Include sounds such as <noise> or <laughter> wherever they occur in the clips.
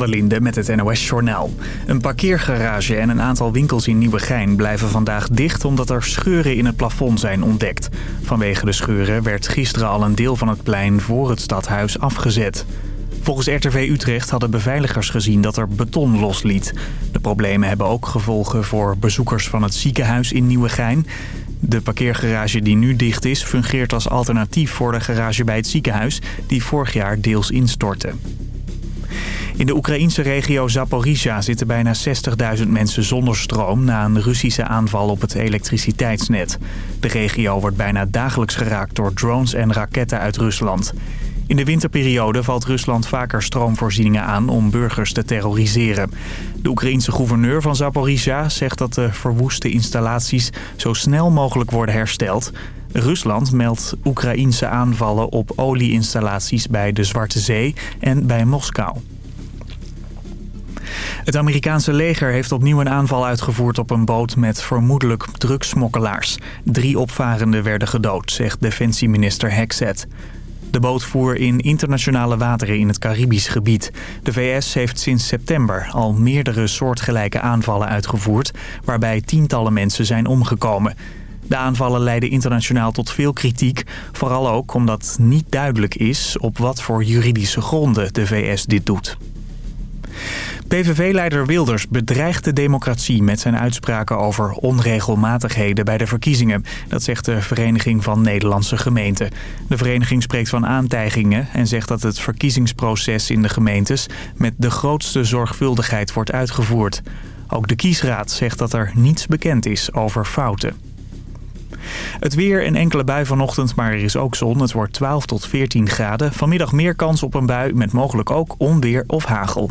der Linde met het NOS-journaal. Een parkeergarage en een aantal winkels in Nieuwegein blijven vandaag dicht... omdat er scheuren in het plafond zijn ontdekt. Vanwege de scheuren werd gisteren al een deel van het plein voor het stadhuis afgezet. Volgens RTV Utrecht hadden beveiligers gezien dat er beton losliet. De problemen hebben ook gevolgen voor bezoekers van het ziekenhuis in Nieuwegein. De parkeergarage die nu dicht is fungeert als alternatief voor de garage bij het ziekenhuis... die vorig jaar deels instortte. In de Oekraïnse regio Zaporizhia zitten bijna 60.000 mensen zonder stroom... na een Russische aanval op het elektriciteitsnet. De regio wordt bijna dagelijks geraakt door drones en raketten uit Rusland. In de winterperiode valt Rusland vaker stroomvoorzieningen aan om burgers te terroriseren. De Oekraïense gouverneur van Zaporizhia zegt dat de verwoeste installaties zo snel mogelijk worden hersteld. Rusland meldt Oekraïense aanvallen op olieinstallaties bij de Zwarte Zee en bij Moskou. Het Amerikaanse leger heeft opnieuw een aanval uitgevoerd op een boot met vermoedelijk drugsmokkelaars. Drie opvarenden werden gedood, zegt defensieminister Hexet. De boot voer in internationale wateren in het Caribisch gebied. De VS heeft sinds september al meerdere soortgelijke aanvallen uitgevoerd... waarbij tientallen mensen zijn omgekomen. De aanvallen leiden internationaal tot veel kritiek. Vooral ook omdat niet duidelijk is op wat voor juridische gronden de VS dit doet. PVV-leider Wilders bedreigt de democratie met zijn uitspraken over onregelmatigheden bij de verkiezingen. Dat zegt de Vereniging van Nederlandse Gemeenten. De vereniging spreekt van aantijgingen en zegt dat het verkiezingsproces in de gemeentes met de grootste zorgvuldigheid wordt uitgevoerd. Ook de kiesraad zegt dat er niets bekend is over fouten. Het weer en enkele bui vanochtend, maar er is ook zon. Het wordt 12 tot 14 graden. Vanmiddag meer kans op een bui met mogelijk ook onweer of hagel.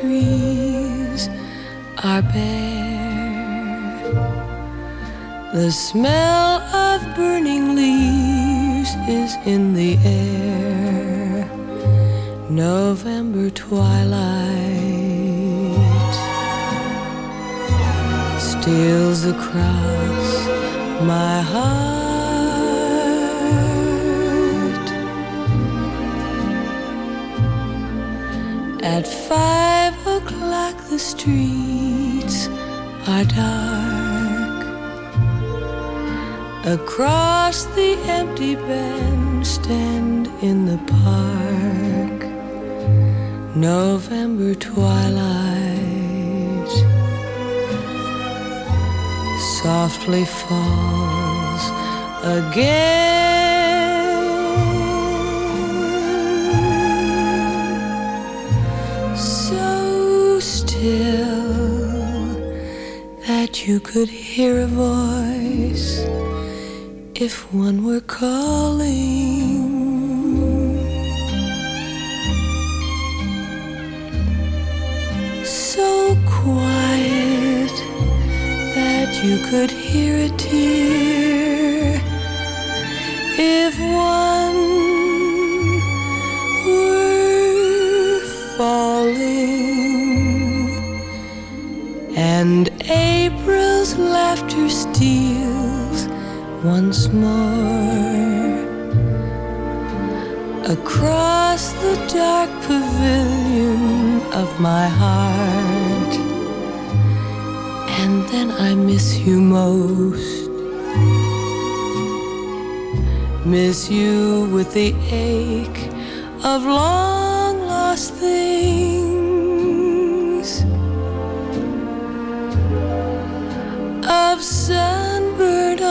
Trees are bare. The smell of burning leaves is in the air. November twilight steals across my heart. At five the streets are dark. Across the empty bandstand in the park, November twilight softly falls again. You could hear a voice if one were calling. So quiet that you could hear a tear once more. Across the dark pavilion of my heart. And then I miss you most. Miss you with the ache of long lost things, of sunburned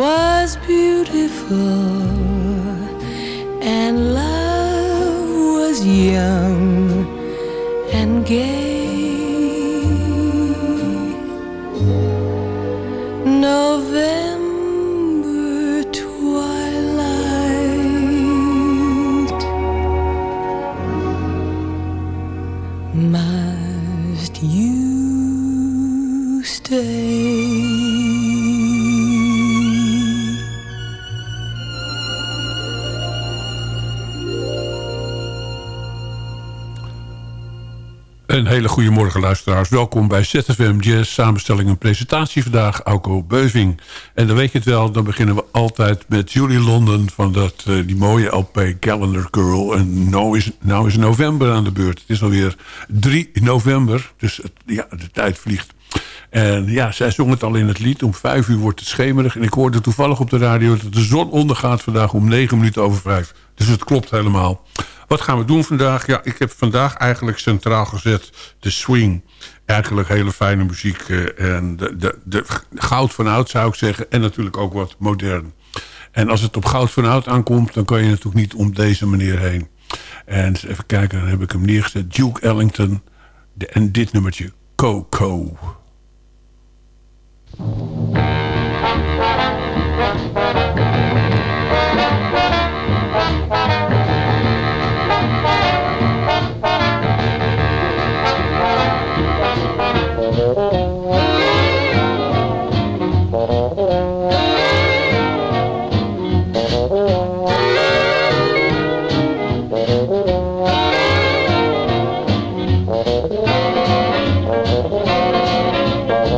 was beautiful and love was young and gay. Hele goede luisteraars. Welkom bij ZFM Jazz, samenstelling en presentatie vandaag, Auko Beuving. En dan weet je het wel, dan beginnen we altijd met Julie London... van dat, eh, die mooie LP Calendar Girl. En nou is, nou is november aan de beurt. Het is alweer 3 november, dus ja, de tijd vliegt. En ja, zij zong het al in het lied. Om vijf uur wordt het schemerig. En ik hoorde toevallig op de radio dat de zon ondergaat vandaag om negen minuten over vijf. Dus het klopt helemaal. Wat gaan we doen vandaag? Ja, ik heb vandaag eigenlijk centraal gezet de swing. Eigenlijk hele fijne muziek. eh, En de, de, de goud van oud zou ik zeggen. En natuurlijk ook wat modern. En als het op goud van oud aankomt... dan kan je natuurlijk niet om deze manier heen. En even kijken, dan heb ik hem neergezet. Duke Ellington. De, en dit nummertje. Coco.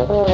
Oh.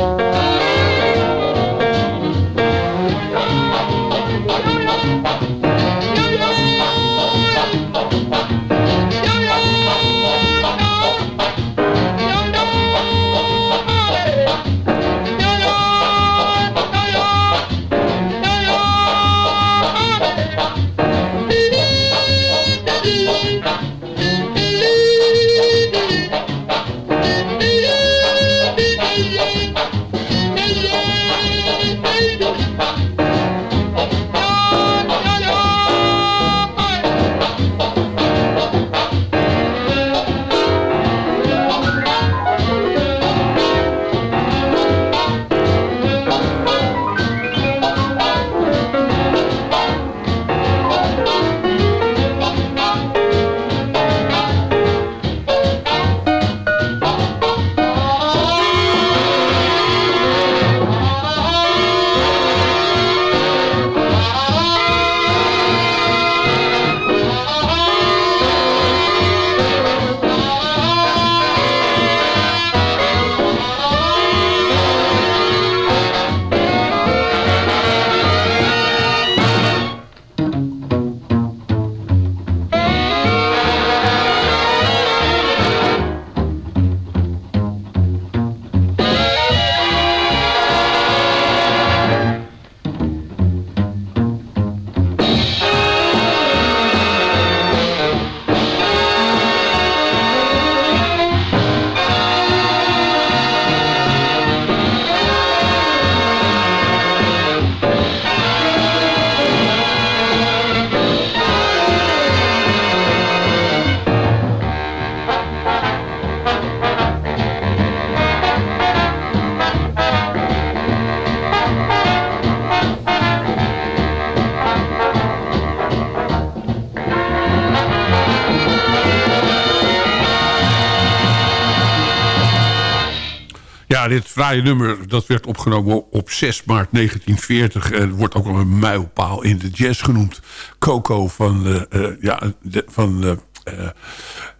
Dit fraaie nummer dat werd opgenomen op 6 maart 1940. En wordt ook wel een mijlpaal in de jazz genoemd. Coco van, eh, eh, ja, van eh,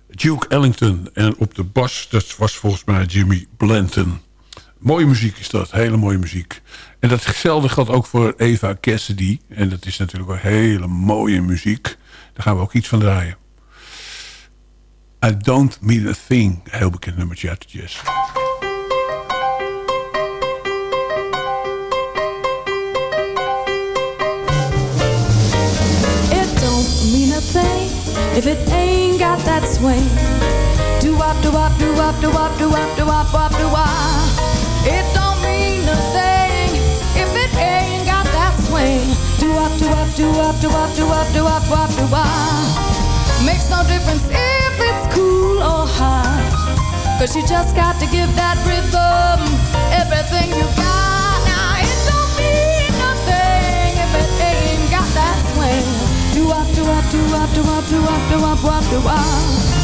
Duke Ellington. En op de bas, dat was volgens mij Jimmy Blanton. mooie muziek is dat, hele mooie muziek. En datzelfde geldt ook voor Eva Cassidy. En dat is natuurlijk wel hele mooie muziek. Daar gaan we ook iets van draaien. I Don't Mean a Thing, heel bekend nummertje uit de jazz. If it ain't got that swing. Do wop, do wop, do wop, do wop, do wop, do wop, wop, do wop. It don't mean a thing if it ain't got that swing. Do wop, do wop, do wop, do wop, do wop, do wop, wop, do wop. Makes no difference if it's cool or hot. Cause you just got to give that rhythm everything you got. Wop, do wop, do wop, do wop, wop, do wop.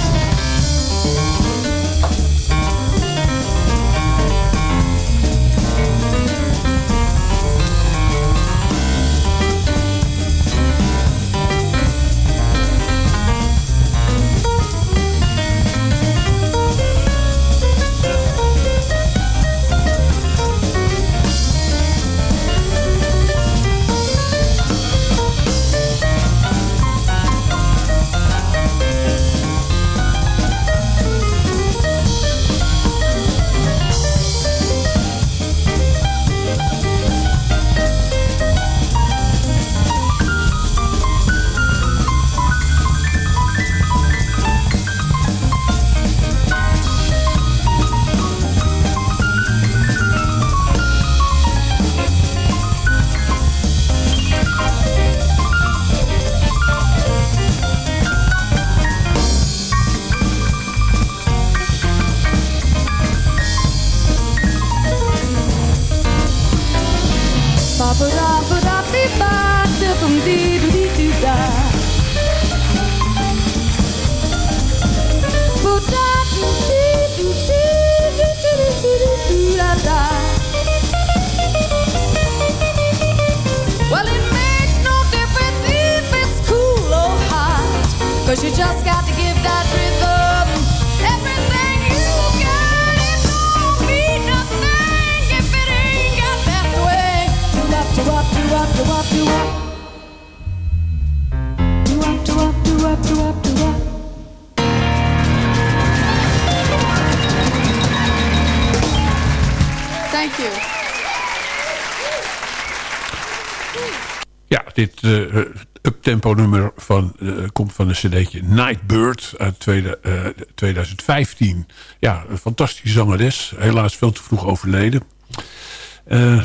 Uptempo nummer van, uh, komt van een cd'tje Nightbird uit tweede, uh, 2015. Ja, een fantastische zangeres. Helaas veel te vroeg overleden.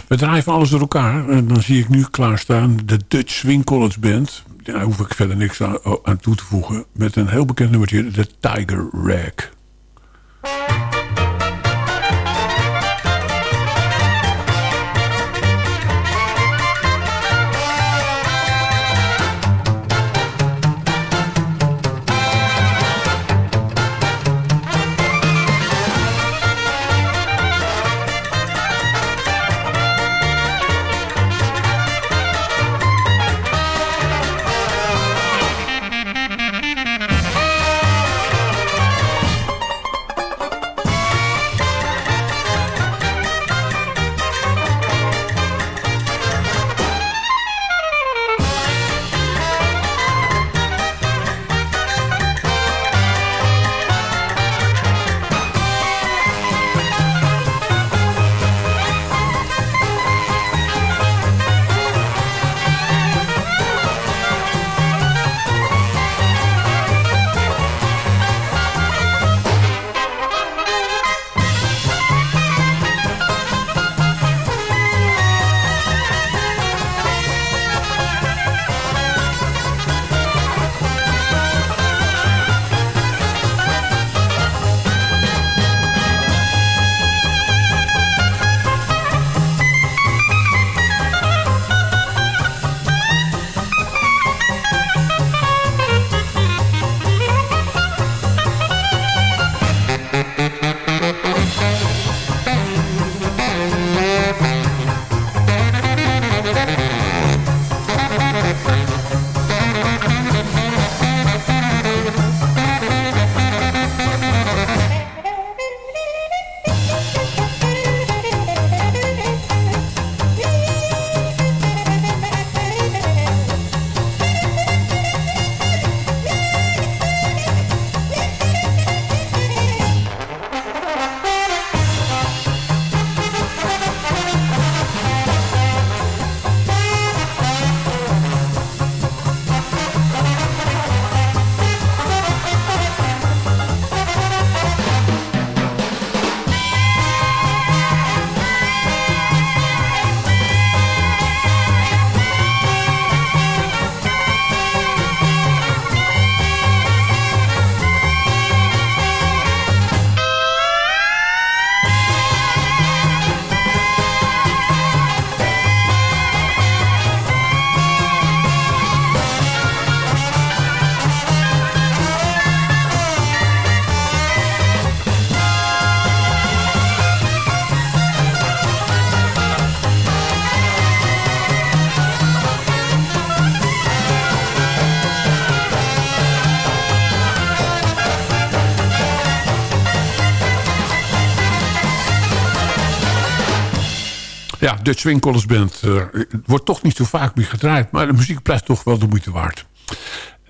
we draaien alles door elkaar. En dan zie ik nu klaarstaan de Dutch Swing College Band. Daar hoef ik verder niks aan, aan toe te voegen. Met een heel bekend nummertje, de Tiger Rag. Ja, Dutch Swing Band uh, wordt toch niet zo vaak meer gedraaid... maar de muziek blijft toch wel de moeite waard.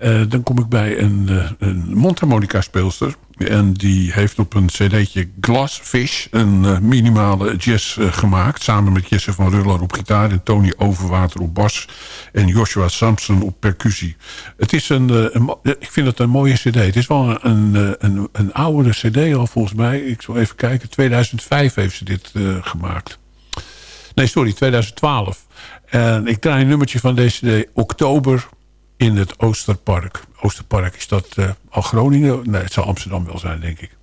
Uh, dan kom ik bij een, uh, een mondharmonica speelster. En die heeft op een cd'tje Glassfish een minimale jazz gemaakt. Samen met Jesse van Ruller op gitaar en Tony Overwater op bas. En Joshua Sampson op percussie. Het is een, een ik vind het een mooie cd. Het is wel een, een, een, een oudere cd al volgens mij. Ik zal even kijken. 2005 heeft ze dit gemaakt. Nee, sorry, 2012. En ik draai een nummertje van deze Oktober in het Oosterpark. Oosterpark, is dat uh, al Groningen? Nee, het zal Amsterdam wel zijn, denk ik.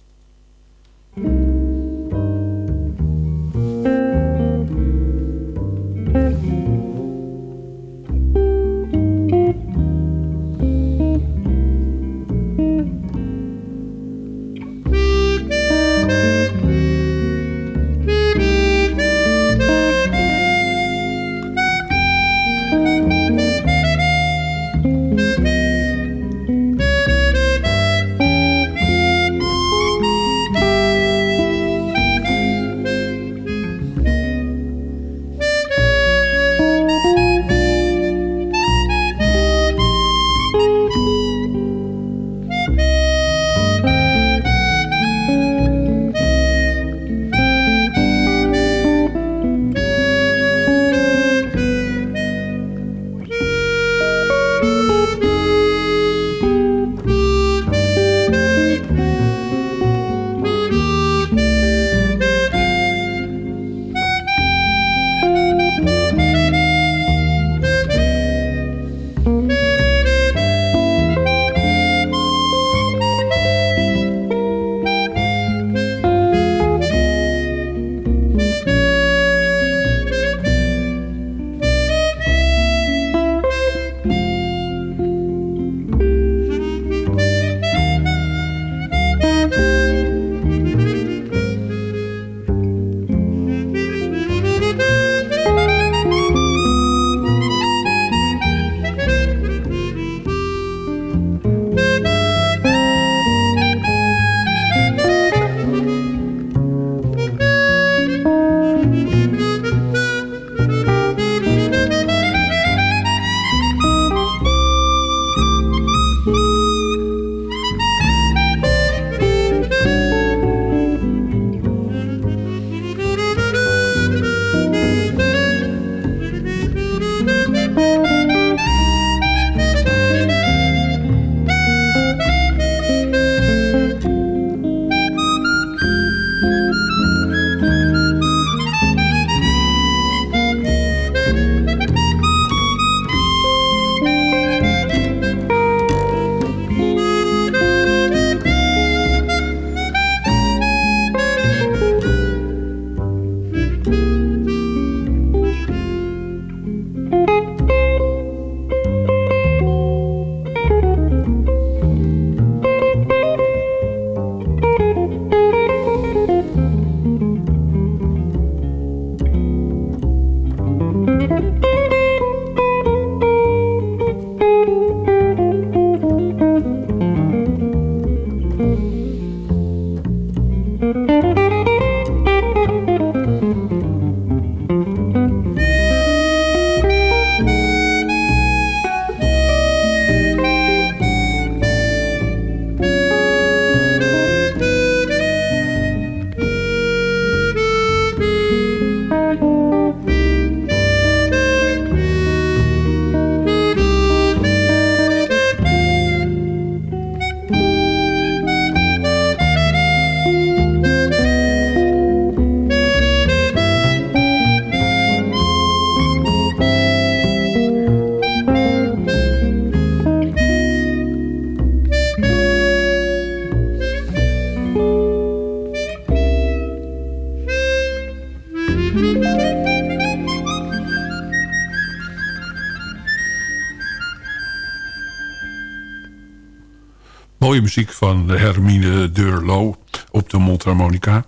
Muziek van Hermine Durlo op de mondharmonica.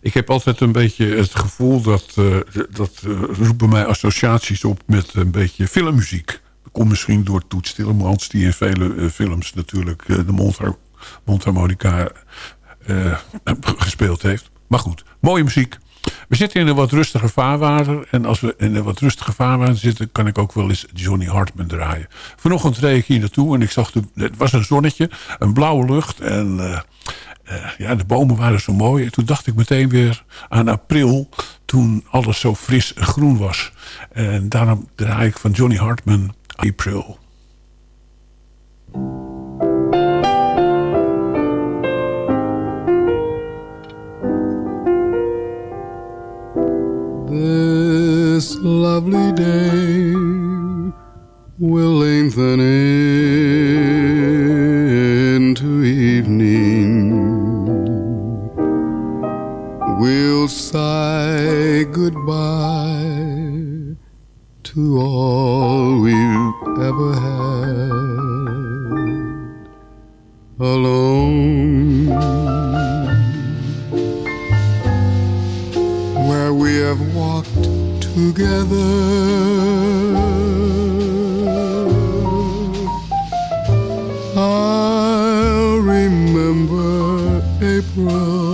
Ik heb altijd een beetje het gevoel dat... Uh, dat uh, roept bij mij associaties op met een beetje filmmuziek. Dat komt misschien door Toets Tillemans... die in vele uh, films natuurlijk de mondhar mondharmonica <laughs> gespeeld heeft. Maar goed, mooie muziek. We zitten in een wat rustiger vaarwater. En als we in een wat rustiger vaarwater zitten... kan ik ook wel eens Johnny Hartman draaien. Vanochtend reed ik hier naartoe en ik zag... Het was een zonnetje, een blauwe lucht. En uh, uh, ja, de bomen waren zo mooi. En toen dacht ik meteen weer aan april... toen alles zo fris en groen was. En daarom draai ik van Johnny Hartman April. This lovely day will lengthen into evening. We'll sigh goodbye to all we've ever had. Alone, have walked together. I'll remember April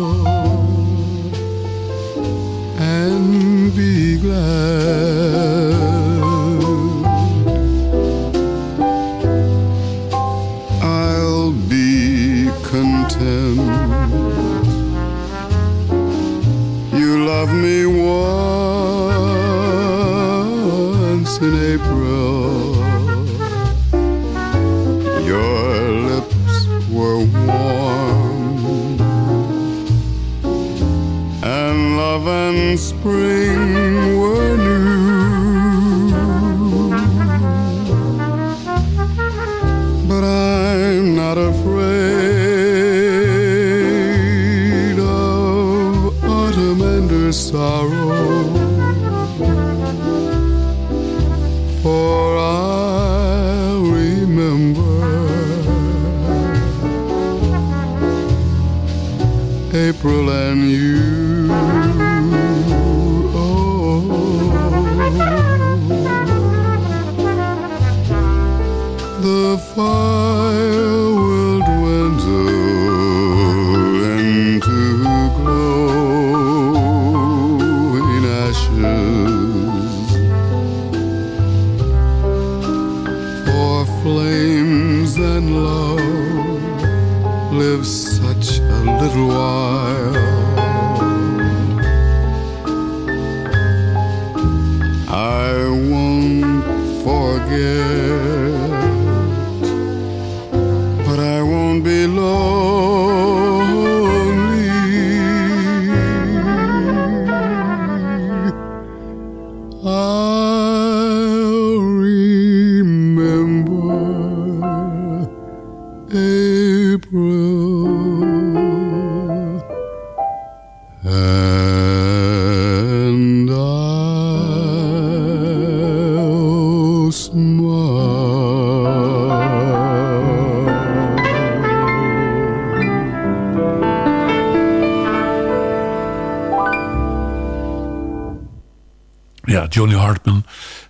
Ja, Johnny Hartman.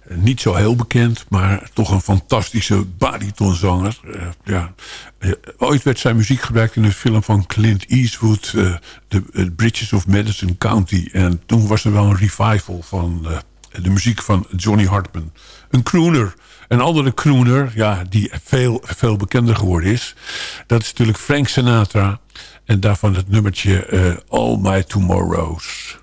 eh, Niet zo heel bekend, maar toch een fantastische baritonzanger. Eh, ja. Eh, ooit werd zijn muziek gebruikt in een film van Clint Eastwood... eh, The eh, Bridges of Madison County. En toen was er wel een revival van eh, de muziek van Johnny Hartman. Een crooner. Een andere crooner, ja, die veel, veel bekender geworden is... dat is natuurlijk Frank Sinatra. En daarvan het nummertje eh, All My Tomorrows.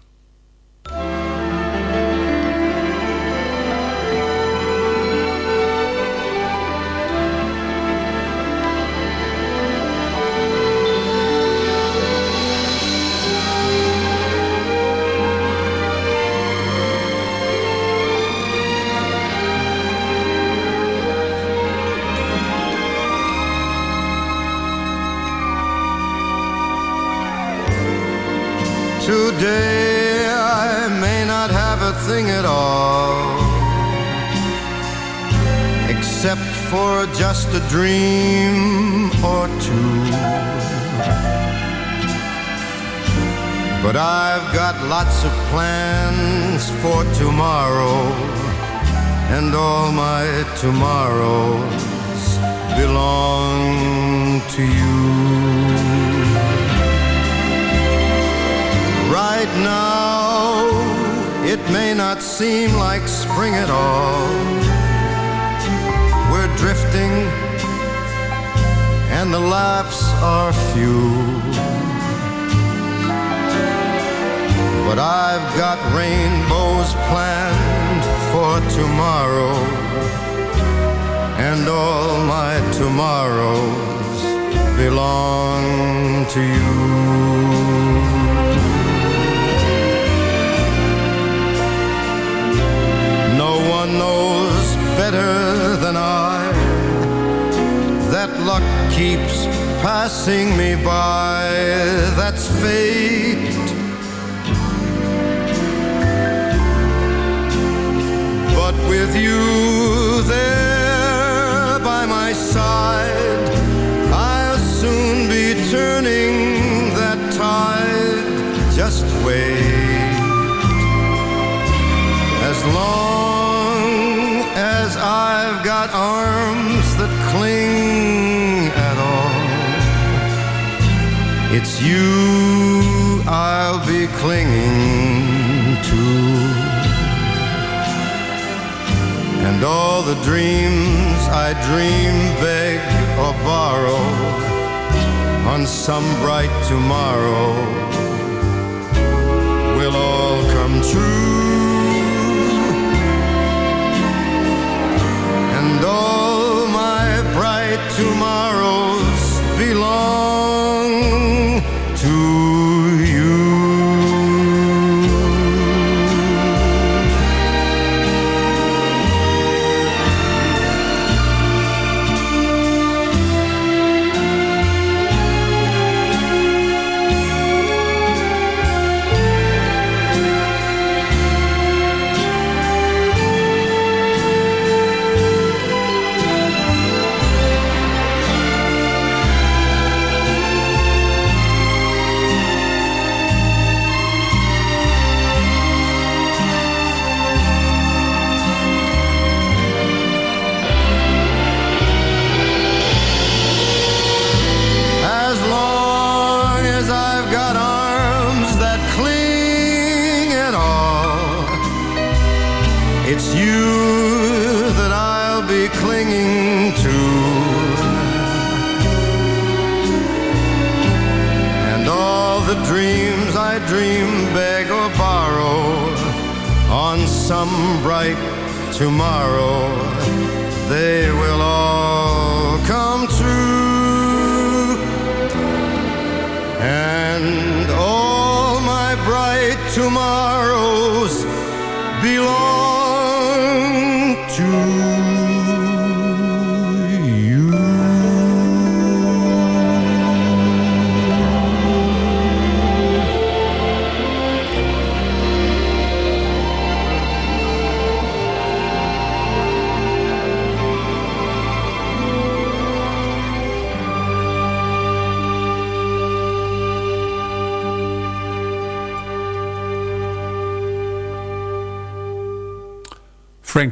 Except for just a dream or two. But I've got lots of plans for tomorrow, and all my tomorrows belong to you. Right now, It may not seem like spring at all. Drifting, and the laughs are few. But I've got rainbows planned for tomorrow, and all my tomorrows belong to you. No one knows better than I that luck keeps passing me by. That's fate. But with you there by my side, I'll soon be turning that tide. Just wait. As long as I've got arms it's you I'll be clinging to. And all the dreams I dream, beg or borrow on some bright tomorrow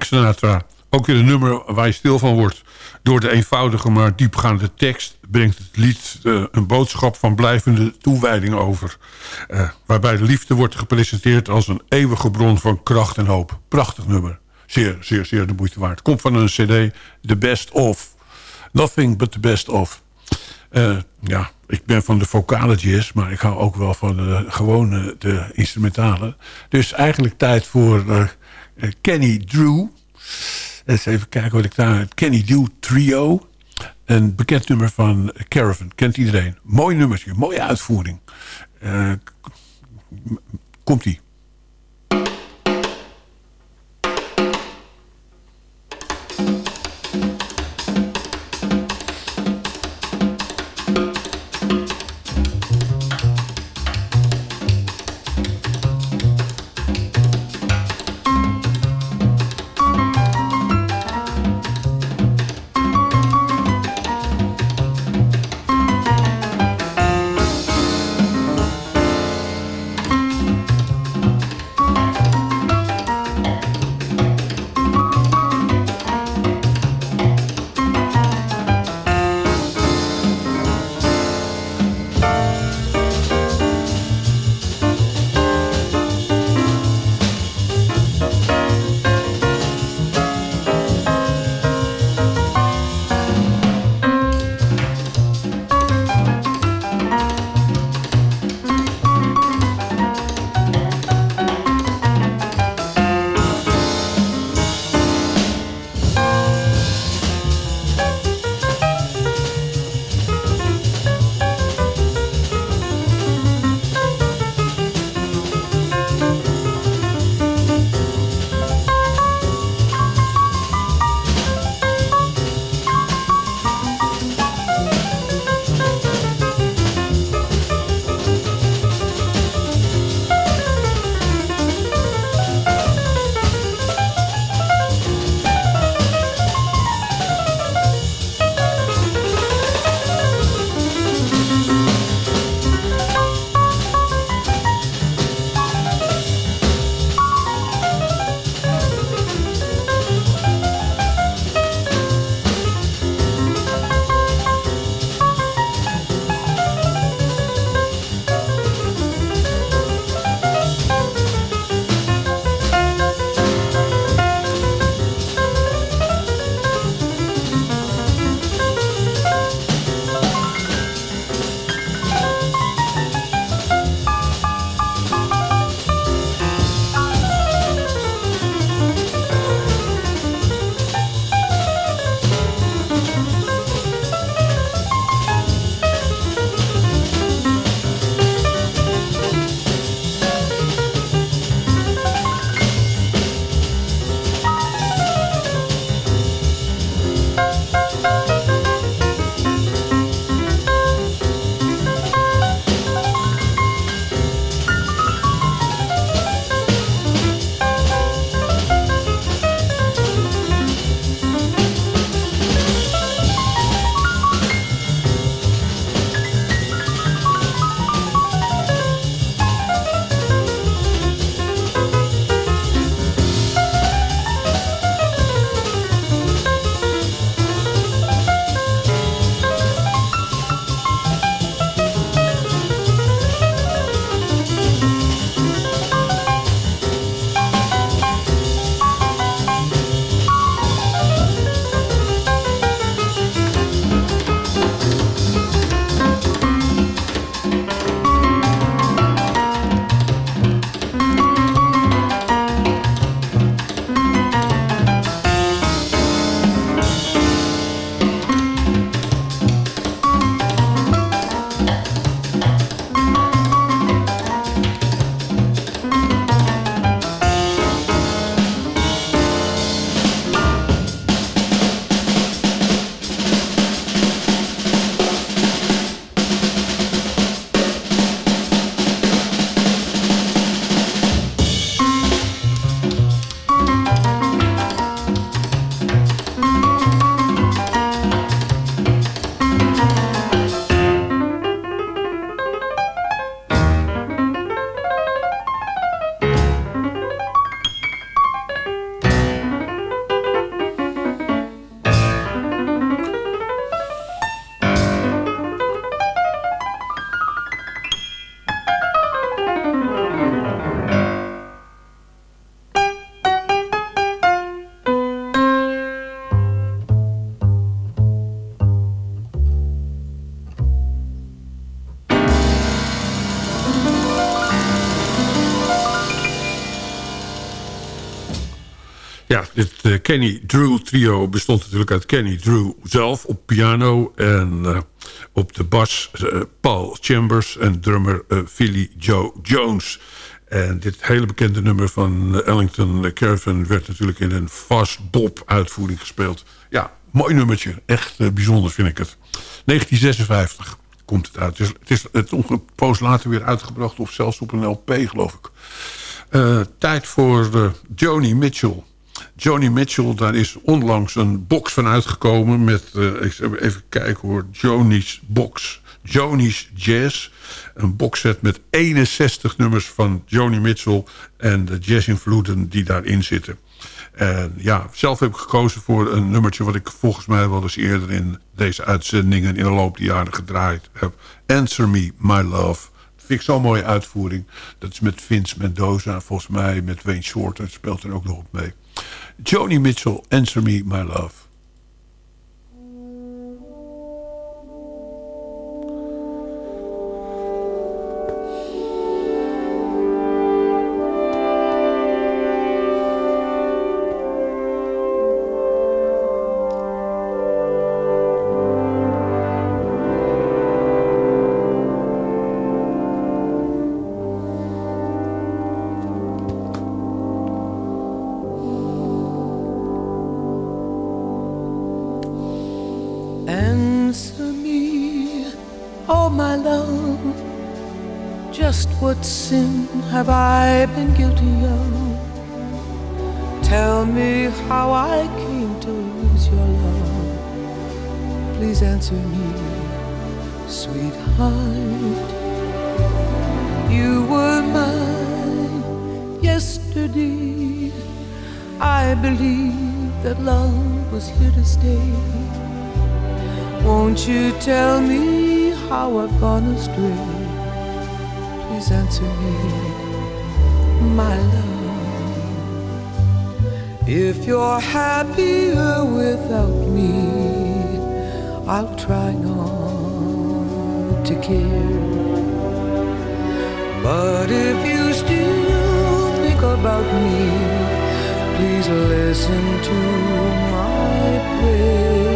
Frank. Ook weer een nummer waar je stil van wordt. Door de eenvoudige maar diepgaande tekst brengt het lied eh, een boodschap van blijvende toewijding over. Eh, waarbij de liefde wordt gepresenteerd als een eeuwige bron van kracht en hoop. Prachtig nummer. Zeer, zeer, zeer de moeite waard. Komt van een cd, The Best Of. Nothing but the best of. Eh, ja, ik ben van de vocale jazz, maar ik hou ook wel van de gewone de instrumentale. Dus eigenlijk tijd voor Kenny Drew. Eens even kijken wat ik daar... Het Kenny Drew Trio. Een bekend nummer van Caravan. Kent iedereen. Mooi nummertje, mooie uitvoering. Eh, Komt-ie. Kenny Drew trio bestond natuurlijk uit Kenny Drew zelf op piano... en eh, op de bas eh, Paul Chambers en drummer Philly Joe Jones. En dit hele bekende nummer van Ellington Caravan... werd natuurlijk in een fast bop uitvoering gespeeld. Ja, mooi nummertje. Echt bijzonder vind ik het. 1956 komt het uit. Het is, het een later weer uitgebracht... of zelfs op een LP, geloof ik. tijd voor Joni Mitchell... Joni Mitchell, daar is onlangs een box van uitgekomen... met, uh, even kijken hoor, Joni's Box. Joni's Jazz. Een boxset met 61 nummers van Joni Mitchell... en de jazz-invloeden die daarin zitten. En ja, zelf heb ik gekozen voor een nummertje... wat ik volgens mij wel eens eerder in deze uitzendingen... in de loop der jaren gedraaid heb. Answer Me, My Love. Dat vind ik zo'n mooie uitvoering. Dat is met Vince Mendoza, volgens mij met Wayne Shorter... speelt er ook nog op mee. Joni Mitchell, Answer Me, My Love. If you're happier without me, I'll try not to care. But if you still think about me, please listen to my prayer.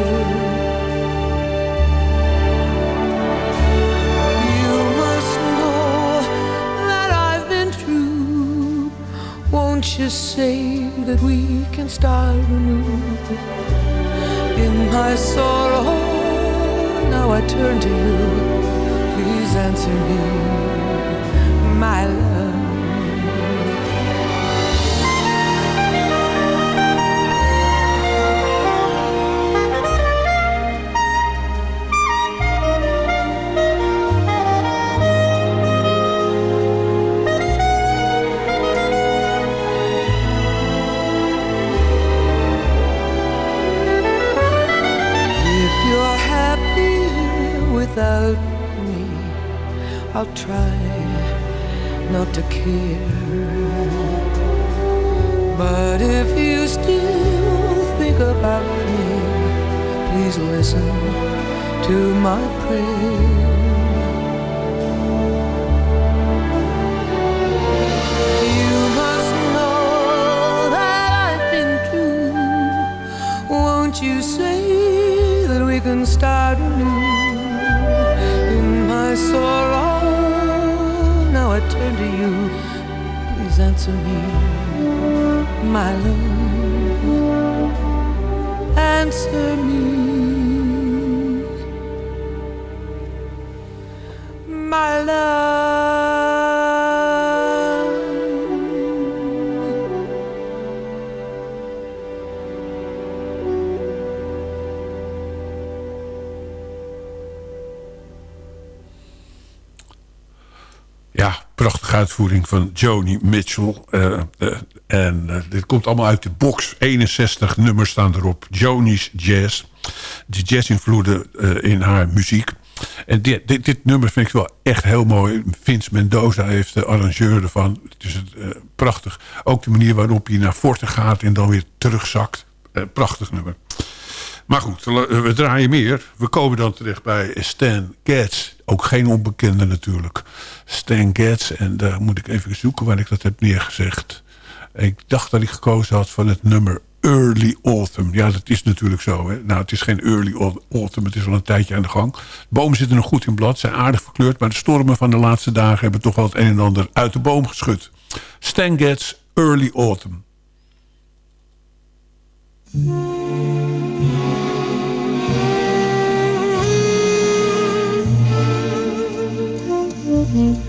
Won't you say that we can start anew? In my sorrow, now I turn to you. Please answer me, my love. I'll try not to care. But if you still think about me, please listen to my prayer. You must know that I've been true. Won't you say that we can start anew? In my sorrow. I turn to you. Please answer me, my love. Answer me, my love. Prachtige uitvoering van Joni Mitchell. Uh, uh, en uh, dit komt allemaal uit de box. 61 nummers staan erop. Joni's Jazz. De jazz-invloeden in haar muziek. En dit, dit, dit, nummer vind ik wel echt heel mooi. Vince Mendoza heeft de arrangeur ervan. Het is prachtig. Ook de manier waarop hij naar Forte gaat en dan weer terugzakt. prachtig nummer. Maar goed, we draaien meer. We komen dan terecht bij Stan Getz. Ook geen onbekende natuurlijk. Stan Getz. En daar moet ik even zoeken waar ik dat heb neergezegd. Ik dacht dat ik gekozen had van het nummer early autumn. Ja, dat is natuurlijk zo. Hè? Nou, het is geen early autumn. Het is al een tijdje aan de gang. De bomen zitten nog goed in blad. Zijn aardig verkleurd. Maar de stormen van de laatste dagen hebben toch wel het een en ander uit de boom geschud. Stan Getz, early autumn. 嗯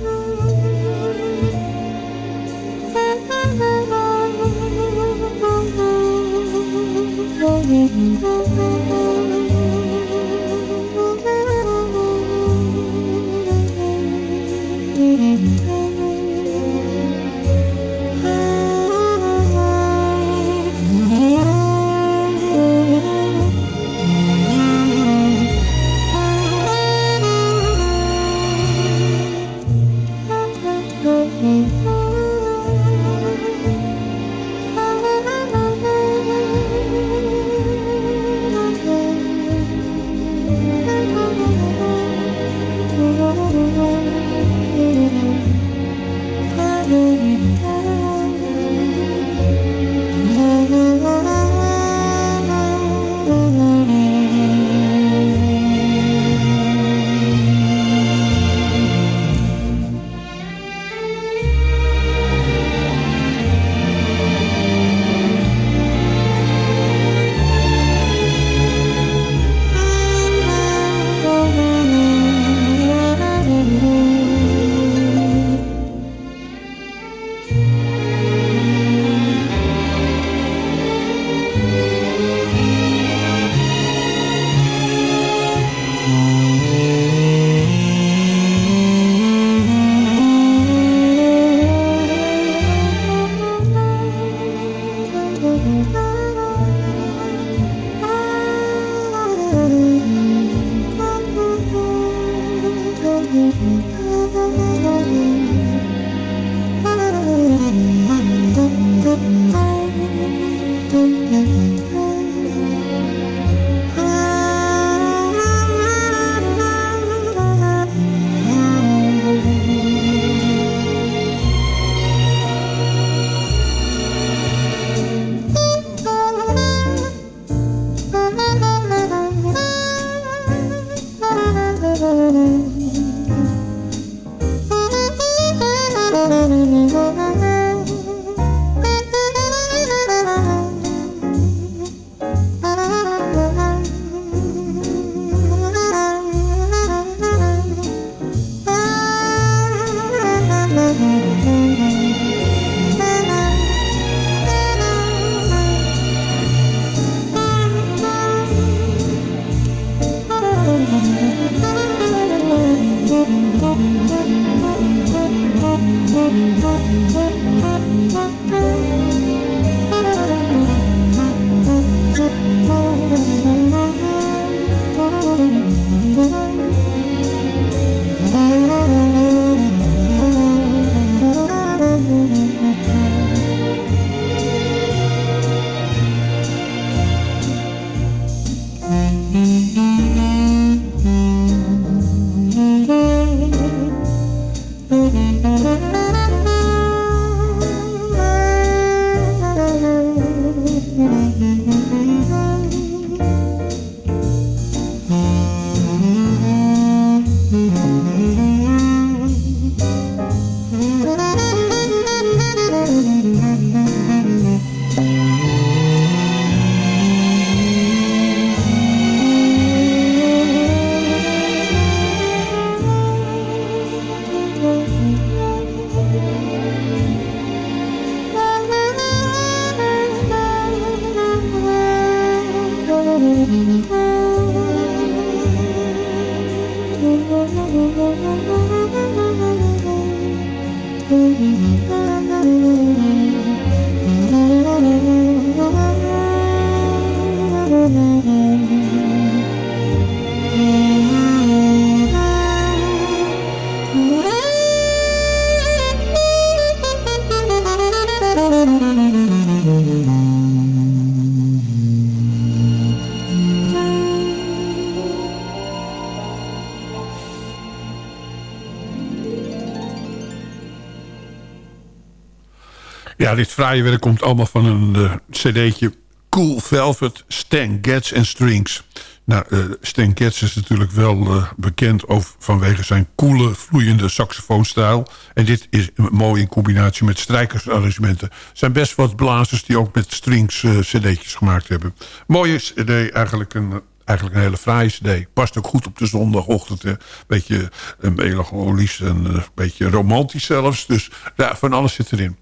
Ja, dit fraaie werk komt allemaal van een uh, cd'tje Cool Velvet, Stan Getz en Strings. Nou, uh, Stan Getz is natuurlijk wel uh, bekend over, vanwege zijn coole, vloeiende saxofoonstijl. En dit is mooi in combinatie met strijkersarrangementen. Er zijn best wat blazers die ook met strings cd'tjes gemaakt hebben. Mooie cd, eigenlijk een, eigenlijk een hele fraaie cd. Past ook goed op de zondagochtend. Een beetje melancholisch en een beetje romantisch zelfs. Dus ja, van alles zit erin.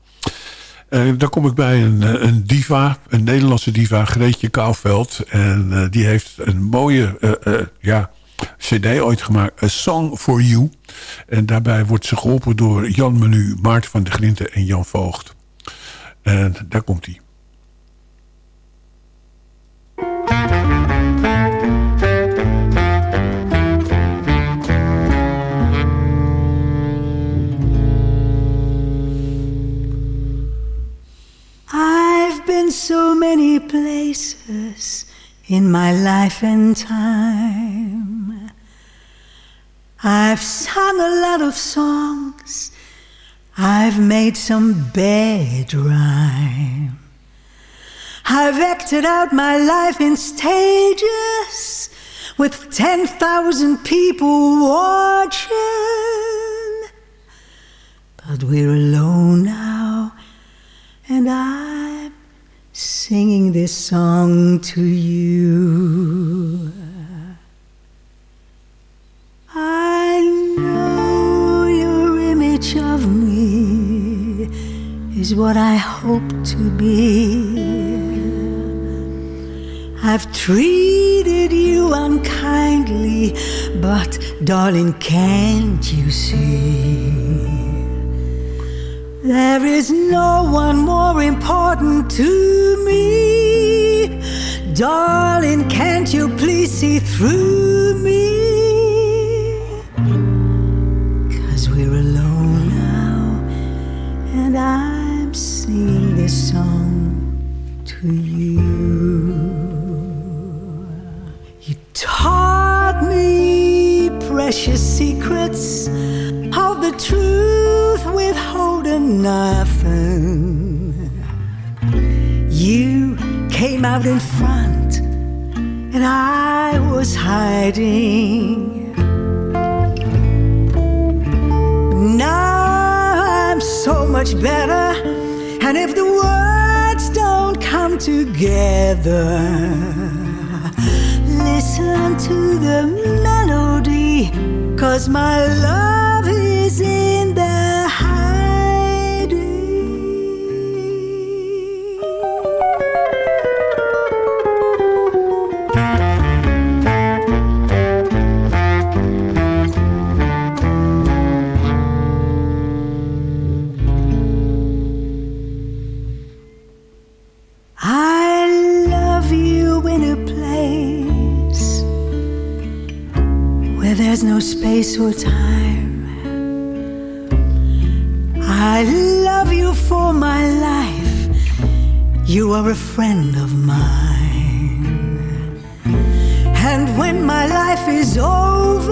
Uh, dan kom ik bij een, een, diva, een Nederlandse diva, Greetje Kouwveld. En uh, die heeft een mooie ja, cd ooit gemaakt, A Song for You. En daarbij wordt ze geholpen door Jan Menu, Maarten van de Grinten en Jan Voogd. En daar komt hij. So many places in my life and time. I've sung a lot of songs. I've made some bad rhyme. I've acted out my life in stages with 10,000 people watching. But we're alone now and I'm singing this song to you. I know your image of me is what I hope to be. I've treated you unkindly, but darling, can't you see? There is no one more important to me. Darling, can't you please see through me? In front, and I was hiding. Now I'm so much better, and if the words don't come together, listen to the melody, cause my love or time. I love you for my life. You are a friend of mine. And when my life is over,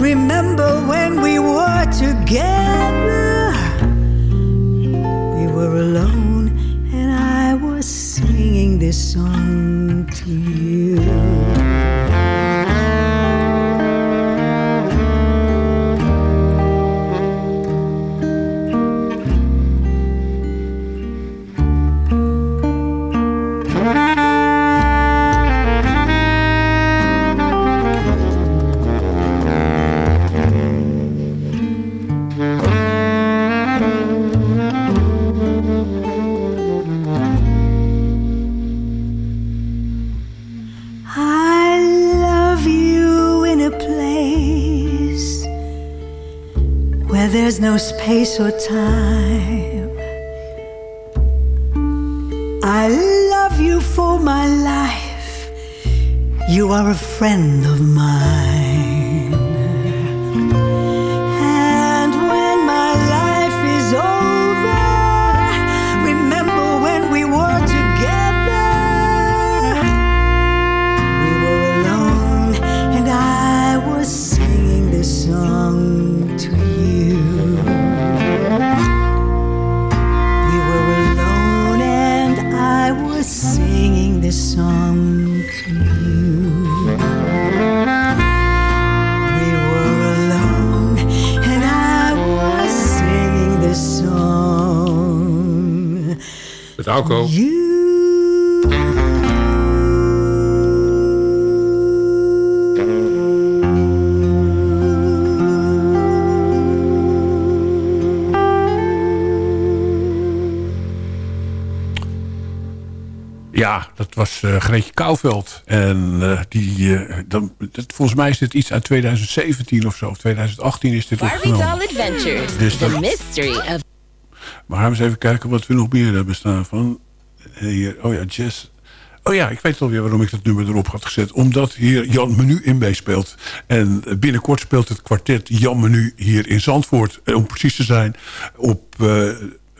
remember when we were together. We were alone, and I was singing this song or time. I love you for my life. You are a friend Ja, dat was uh, Greetje Kouwveld. En uh, die, uh, dan, dat, volgens mij is dit iets uit 2017 of zo. Of 2018 is dit Barbie Doll Adventures, dus the mystery of... Maar gaan we eens even kijken wat we nog meer hebben staan van... Hier, oh ja, jazz. Oh ja, ik weet alweer waarom ik dat nummer erop had gezet. Omdat hier Jan Menu in meespeelt. En binnenkort speelt het kwartet Jan Menu hier in Zandvoort. Om precies te zijn op...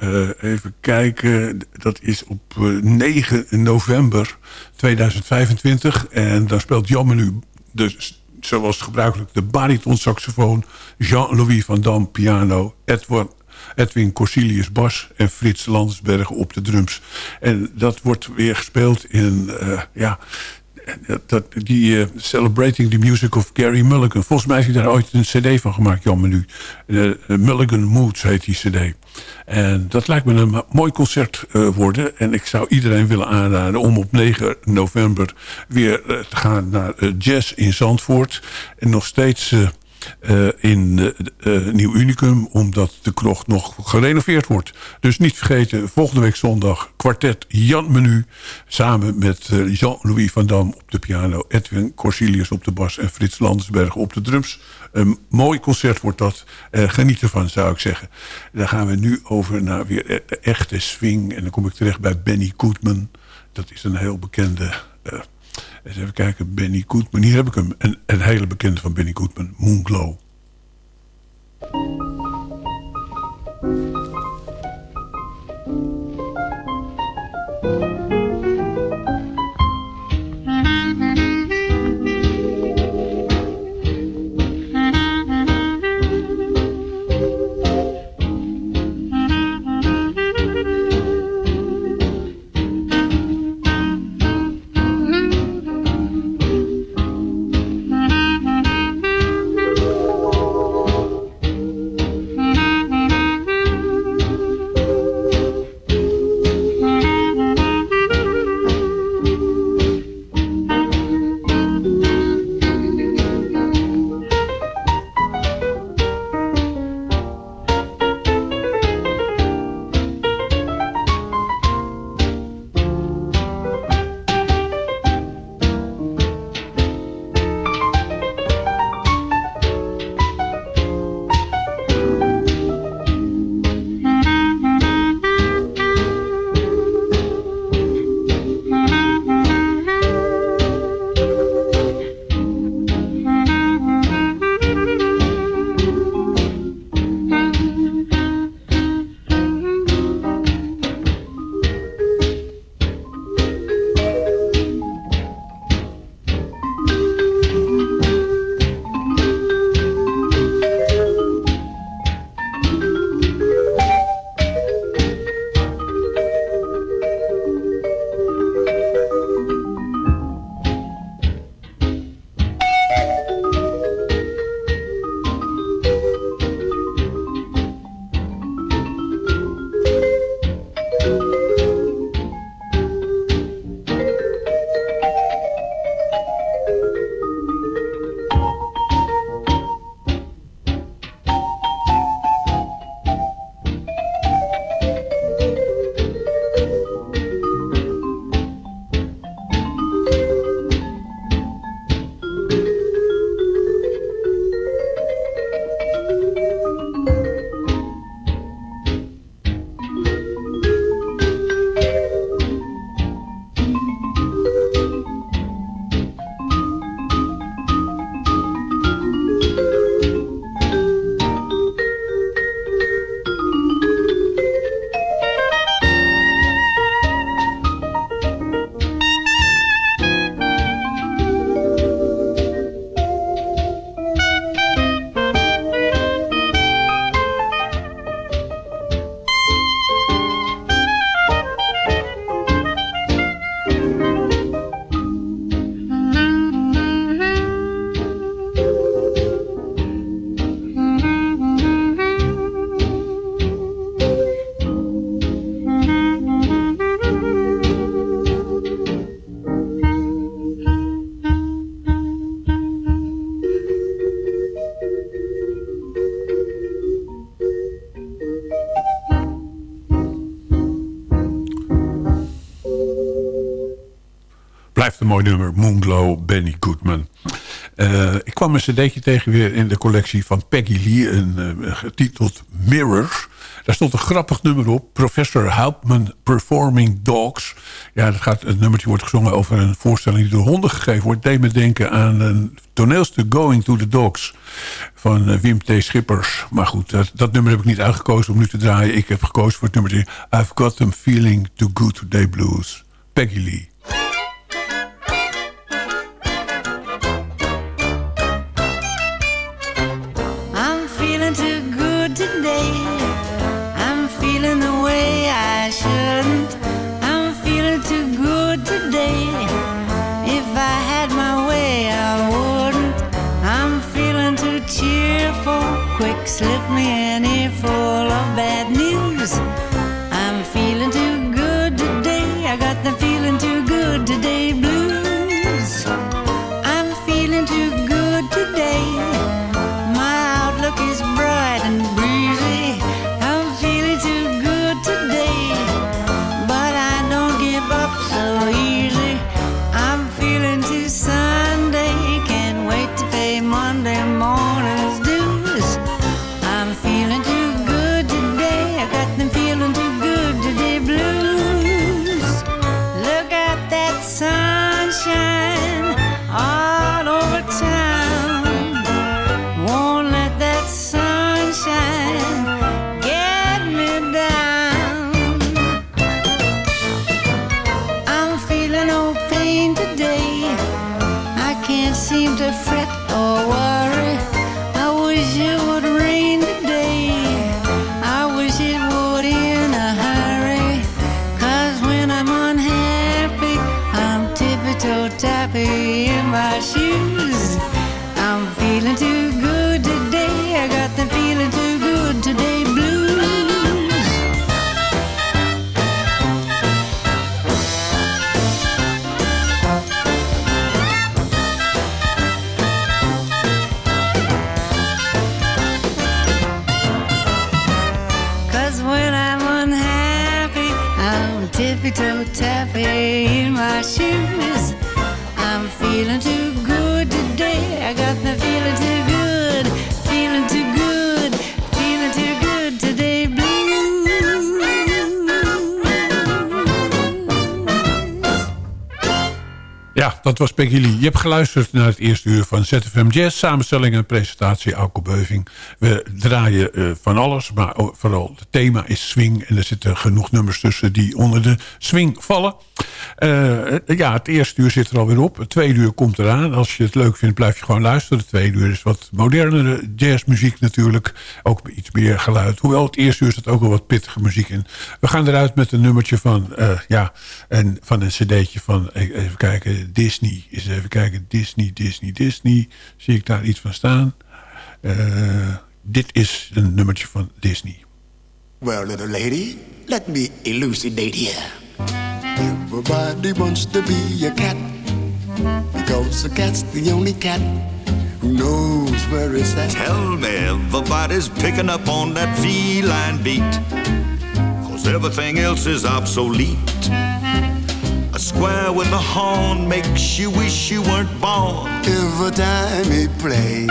Uh, even kijken, dat is op uh, 9 november 2025. En dan speelt Jan Menu, dus, zoals gebruikelijk, de baritonsaxofoon... Jean-Louis van Dam, piano, Edwin, Edwin Corsilius bas en Frits Landsbergen op de drums. En dat wordt weer gespeeld in, uh, ja, dat, die uh, Celebrating the Music of Gary Mulligan. Volgens mij heeft hij daar ooit een cd van gemaakt, Jan Menu. Uh, Mulligan Moods heet die cd. En dat lijkt me een mooi concert uh, worden. En ik zou iedereen willen aanraden om op 9 november weer te gaan naar Jazz in Zandvoort. En nog steeds... Uh, in uh, Nieuw Unicum, omdat de krocht nog gerenoveerd wordt. Dus niet vergeten, volgende week zondag kwartet Jan Menu... samen met Jean-Louis van Dam op de piano... Edwin Corsilius op de bas en Frits Landersberg op de drums. Een mooi concert wordt dat. geniet ervan, zou ik zeggen. Dan gaan we nu over naar weer de echte swing. En dan kom ik terecht bij Benny Goodman. Dat is een heel bekende... Eens even kijken, Benny Goodman. Hier heb ik hem. Een, een hele bekende van Benny Goodman. Moonglow. Mooi nummer. Moonglow, Benny Goodman. Eh, ik kwam een cd'tje tegen weer in de collectie van Peggy Lee. Een, eh, getiteld Mirrors. Daar stond een grappig nummer op. Professor Hauptman Performing Dogs. Ja, dat gaat, het nummertje wordt gezongen over een voorstelling die door honden gegeven wordt. Deed me denken aan een toneelstuk Going to the Dogs. Van eh, Wim T. Schippers. Maar goed, dat, dat nummer heb ik niet uitgekozen om nu te draaien. Ik heb gekozen voor het nummertje I've Got Them Feeling Too Good Today Blues. Peggy Lee. I'm tippy toe tappy in my shoes. Dat was Peggy Lee. Je hebt geluisterd naar het eerste uur van ZFM Jazz. Samenstelling en presentatie, Auke Beuving. We draaien eh, van alles, maar vooral het thema is swing. En er zitten genoeg nummers tussen die onder de swing vallen. Eh, ja, het eerste uur zit er alweer op. Het tweede uur komt eraan. Als je het leuk vindt, blijf je gewoon luisteren. Het tweede uur is wat modernere jazzmuziek natuurlijk. Ook iets meer geluid. Hoewel het eerste uur zit ook wel wat pittige muziek in. We gaan eruit met een nummertje van, eh, ja, en van een cd'tje van, even kijken, Disney. Eens even kijken, Disney, Disney, Disney. Zie ik daar iets van staan? Eh, dit is een nummertje van Disney. Well, little lady, let me elucidate here. Everybody wants to be a cat because a cat's the only cat who knows where it's at. Tell me everybody's picking up on that feline beat. Cause everything else is obsolete. Square with a horn makes you wish you weren't born. Every time he plays,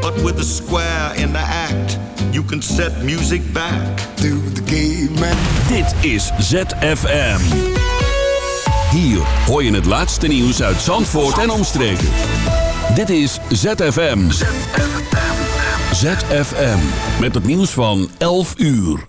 But with a square in the act, you can set music back. to the game man. Dit is ZFM. Hier hoor je het laatste nieuws uit Zandvoort en omstreken. Dit is ZFM. ZFM. Met het nieuws van 11 uur.